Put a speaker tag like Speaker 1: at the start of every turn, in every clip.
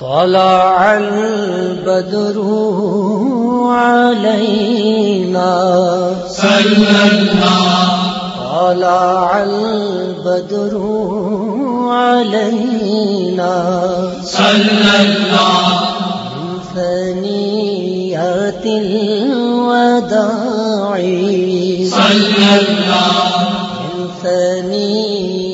Speaker 1: طلع البدر علينا.
Speaker 2: صلى الله
Speaker 1: طلع البدر علينا.
Speaker 2: سلمنا
Speaker 1: من فنيات الوداع.
Speaker 2: سلمنا
Speaker 1: من فنيات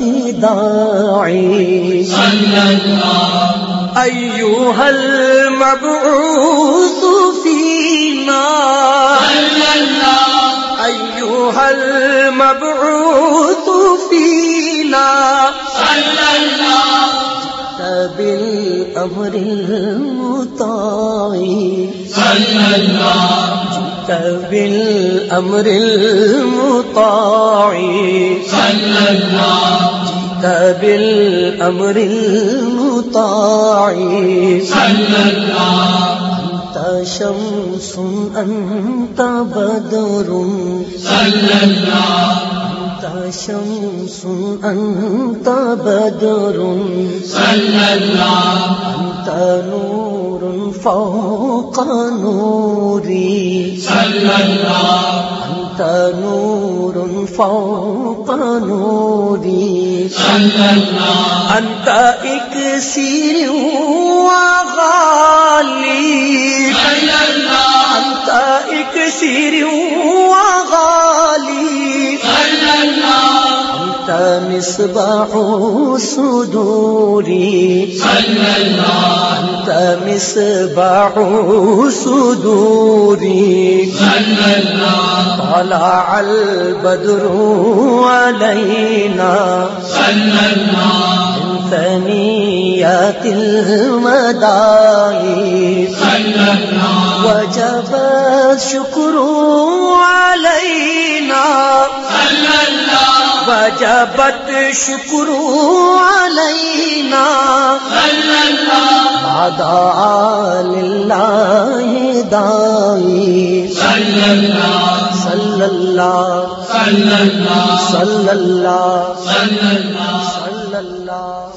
Speaker 2: ہی داعی۔
Speaker 1: ایوہ المبعوث
Speaker 2: فینا۔
Speaker 1: ایوہ المبعوث فینا۔
Speaker 2: بالامر المطاعی۔
Speaker 1: بالامر المطاع.
Speaker 2: صلى الله جئت
Speaker 1: بالامر المطاع. انت شمس انت بدر.
Speaker 2: صلى
Speaker 1: شمس انت بدر.
Speaker 2: صلى الله
Speaker 1: نور فوق نوری۔
Speaker 2: صلی اللہ
Speaker 1: انت نور فوق نوری۔
Speaker 2: انت ایک
Speaker 1: سیروں مصباح صدوري
Speaker 2: صلى الله
Speaker 1: أنت مصباح صدوري
Speaker 2: صلى الله
Speaker 1: طلع البدر علينا
Speaker 2: صلى الله
Speaker 1: من ثنيات المداعي
Speaker 2: صلى الله
Speaker 1: وجب الشكر وجبت
Speaker 2: شکر
Speaker 1: علینا۔ اللہ
Speaker 2: دائی۔ اللہ
Speaker 1: صلی اللہ۔
Speaker 2: صلی اللہ۔
Speaker 1: صلی اللہ۔
Speaker 2: صلی اللہ۔